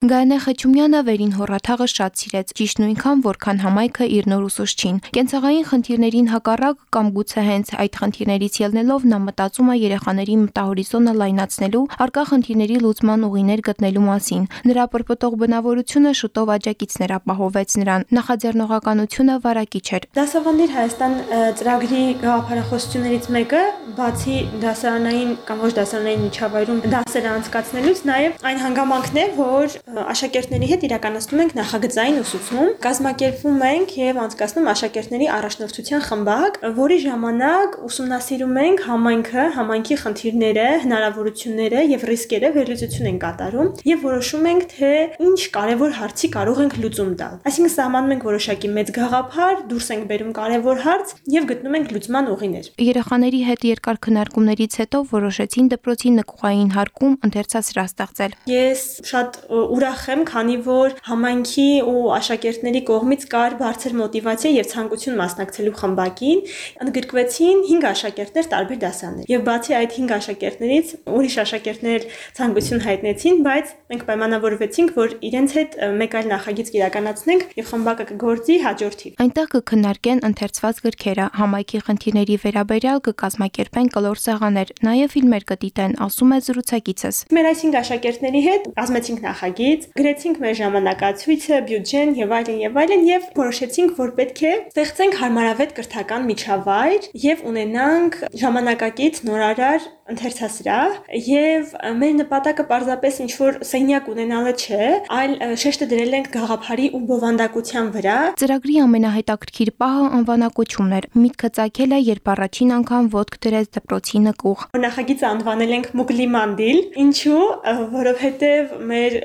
Գայանե Խեչումյանը վերին հորաթաղը շատ սիրեց, ճիշտ նույնքան, որքան համայնքը իր նոր ուսուցչին։ Կենցաղային խնդիրներին հակառակ կամ գուցե հենց այդ խնդիրներից ելնելով նա մտածում է երեխաների մտահորիզոնը լայնացնելու, արկա խնդիրների լուծման ուղիներ գտնելու մասին։ Նրա պրպտող բնավորությունը շուտով աջակիցներ ապահովեց նրան։ Նախաձեռնողականությունը վարակիչ էր։ Դասավանդիր Հայաստան ծրագրի գաղափարախոսություններից մեկը, բացի դասարանային կամ ոչ դասարանային միջավայրում դասերը անցկացնելուց, նաև այն հանգամանքն է, որ աշակերտների հետ իրականացնում ենք նախագծային ուսուցում, կազմակերպվում ենք եւ անցկացնում աշակերտների առաջնորդության խմբակ, որի ժամանակ ուսումնասիրում ենք համայնքը, համայնքի խնդիրները, հնարավորությունները եւ ռիսկերը վերլուծություն ենք կատարում եւ որոշում ենք թե ինչ կարեւոր հարցի կարող ենք լուծում տալ։ Այսինքն սահմանում ենք որոշակի մեծ գաղափար, դուրս ենք բերում կարեւոր հարց եւ գտնում ենք լուծման ուղիներ։ Երեխաների հետ երկար քննարկումներից հետո որոշեցին դպրոցի նկուղային հարկում ընթերցասրահ ստեղծել։ Ես շատ ուրախ եմ, քանի որ համայնքի ու աշակերտների կողմից կար բարձր մոտիվացիա եւ ցանկություն մասնակցելու խմբակին, ընդգրկվեցին 5 աշակերտներ տարբեր դասարաններ։ Եվ բացի այդ 5 աշակերտներից ուրիշ աշակերտներ ցանկություն հայտնեցին, բայց մենք պայմանավորվեցինք, որ իրենց հետ մեկ այլ նախագիծ կիրականացնենք եւ խմբակը կգործի հաջորդի։ Այնտեղ կքննարկեն ընթերցված գրքերը, համայնքի խնդիրների վերաբերյալ կկազմակերպեն կլոր սեղաներ, նաեւ ֆիլմեր կդիտեն, ասում է զրուցակիցս։ Մեր այս 5 աշակերտների հետ կազմեցինք նախագիծ կողմից գրեցինք մեր ժամանակացույցը, բյուջեն եւ այլն եւ այլն եւ որոշեցինք, որ պետք է ստեղծենք հարմարավետ կրթական միջավայր եւ ունենանք ժամանակակից նորարար ընթերցասրահ եւ մեր նպատակը պարզապես ինչ որ սենյակ ունենալը չէ, այլ շեշտը դրել ենք գաղափարի ու բովանդակության վրա։ Ծրագրի ամենահետաքրքիր պահը անվանակոչումն էր։ Միտքը ցակել է, երբ առաջին անգամ ոդկ դրեց դպրոցի նկուղ։ Նախագիծը անվանել ենք Մուգլիմանդիլ։ Ինչու՞, որովհետեւ մեր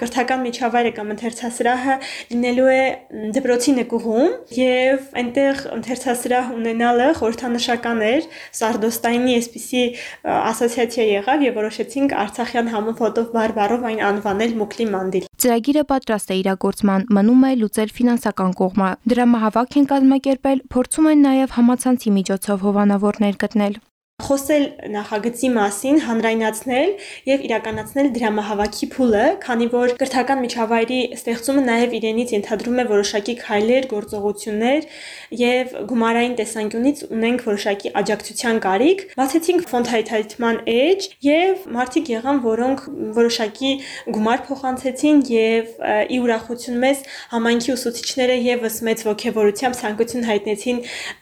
կրթական միջավայրը կամ ընթերցասրահը լինելու է դպրոցի նկուղում եւ այնտեղ ընթերցասրահ ունենալը խորհրդանշական էր սարդոստայնի այսպիսի ասոցիացիա եղավ եւ որոշեցինք Արցախյան համը ֆոտո բար բառով այն անվանել Մուկլի Մանդիլ։ Ծրագիրը պատրաստ է իրագործման, մնում է լուծել ֆինանսական կողմը։ Դրամահավաք են կազմակերպել, փորձում են նաեւ համացանցի միջոցով հովանավորներ գտնել խոսել նախագծի մասին, հանրայնացնել եւ իրականացնել դրամահավաքի փուլը, քանի որ կրթական միջավայրի ստեղծումը նաեւ իրենից ենթադրում է որոշակի քայլեր, գործողություններ եւ գումարային տեսանկյունից ունենք որոշակի աջակցության կարիք։ Բացեցինք ֆոնդ հայթայթման էջ եւ մարդիկ եղան, որոնք որոշակի գումար փոխանցեցին եւ ի ուրախություն մեզ համայնքի ուսուցիչները եւս մեծ ողջավորությամբ ցանկություն հայտնեցին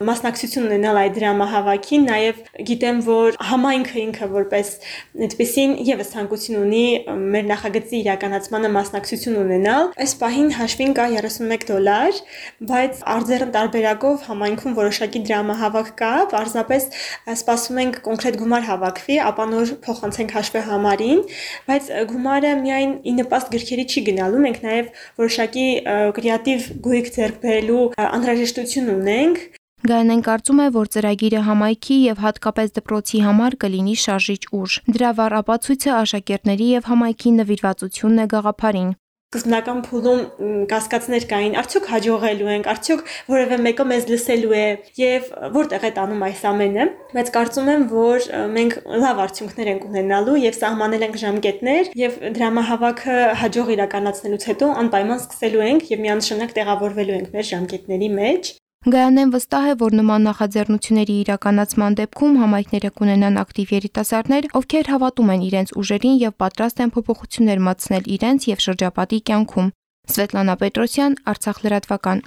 մասնակցություն ունենալ այդ դրամահավաքին, նաեւ գիտեմ գիտեմ, որ համայնքը ինքը որպես այդպեսին եւս ցանկություն ունի մեր նախագծի իրականացմանը մասնակցություն ունենալ։ Այս պահին հաշվին կա 31 դոլար, բայց արձերն տարբերակով համայնքում որոշակի դրամահավաք կա, պարզապես սպասում ենք կոնկրետ գումար հավաքվի, ապա նոր փոխանցենք հաշվի համարին, բայց գումարը միայն ի նպաստ գրքերի չի գնալու, մենք նաև որոշակի կրեատիվ գույք ձեռք բերելու անհրաժեշտություն ունենք Գայանեն կարծում է, որ ծրագիրը համայնքի եւ հատկապես դպրոցի համար կլինի շարժիչ ուժ։ Դրա վառ ապացույցը աշակերտների եւ համայնքի նվիրվածությունն է գաղափարին։ Սկզբնական փուլում կասկածներ կային, արդյոք հաջողելու ենք, արդյոք որևէ մեկը մեզ լսելու է եւ որտեղ է տանում այս ամենը, բայց կարծում եմ, որ մենք լավ արդյունքներ ենք ունենալու եւ սահմանել ենք ժամկետներ եւ դրամահավաքը հաջող իրականացնելուց հետո անպայման սկսելու ենք եւ միանշանակ տեղավորվելու ենք մեր ժամկետների մեջ Գայանեն վստահ է, որ նման նախաձեռնությունների իրականացման դեպքում համայնքները կունենան ակտիվ երիտասարդներ, ովքեր հավատում են իրենց ուժերին եւ պատրաստ են փոփոխություններ մտցնել իրենց եւ շրջապատի կյանքում։ Սվետլանա Պետրոսյան, Արցախ լրատվական։